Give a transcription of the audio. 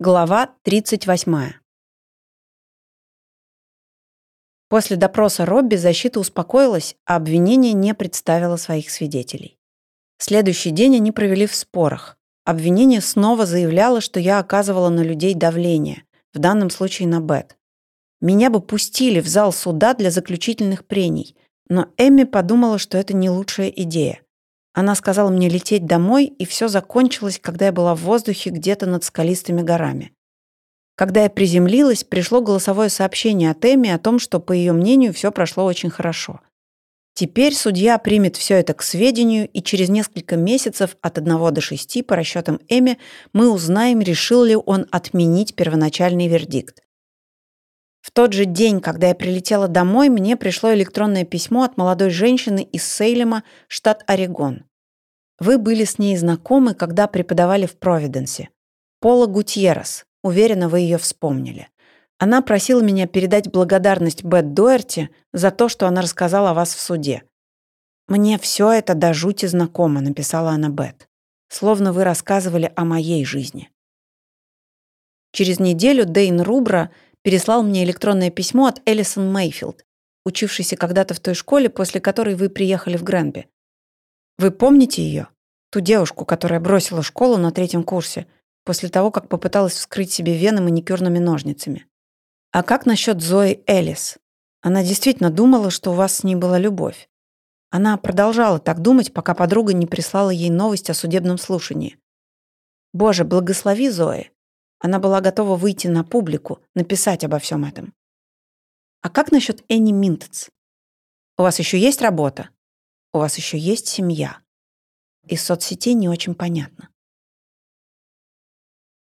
Глава 38. После допроса Робби защита успокоилась, а обвинение не представило своих свидетелей. Следующий день они провели в спорах. Обвинение снова заявляло, что я оказывала на людей давление, в данном случае на Бет. Меня бы пустили в зал суда для заключительных прений, но Эмми подумала, что это не лучшая идея. Она сказала мне лететь домой, и все закончилось, когда я была в воздухе где-то над скалистыми горами. Когда я приземлилась, пришло голосовое сообщение от Эми о том, что, по ее мнению, все прошло очень хорошо. Теперь судья примет все это к сведению, и через несколько месяцев от 1 до 6 по расчетам Эми мы узнаем, решил ли он отменить первоначальный вердикт. В тот же день, когда я прилетела домой, мне пришло электронное письмо от молодой женщины из Сейлема, штат Орегон. Вы были с ней знакомы, когда преподавали в Провиденсе. Пола Гутьеррес. Уверена, вы ее вспомнили. Она просила меня передать благодарность Бет Дуэрти за то, что она рассказала о вас в суде. «Мне все это до жути знакомо», — написала она Бет. «Словно вы рассказывали о моей жизни». Через неделю Дейн Рубра переслал мне электронное письмо от Элисон Мейфилд, учившейся когда-то в той школе, после которой вы приехали в Гренби. Вы помните ее? Ту девушку, которая бросила школу на третьем курсе, после того, как попыталась вскрыть себе вены маникюрными ножницами. А как насчет Зои Элис? Она действительно думала, что у вас с ней была любовь. Она продолжала так думать, пока подруга не прислала ей новость о судебном слушании. Боже, благослови Зои. Она была готова выйти на публику, написать обо всем этом. А как насчет Энни Минтец? У вас еще есть работа? У вас еще есть семья. Из соцсетей не очень понятно.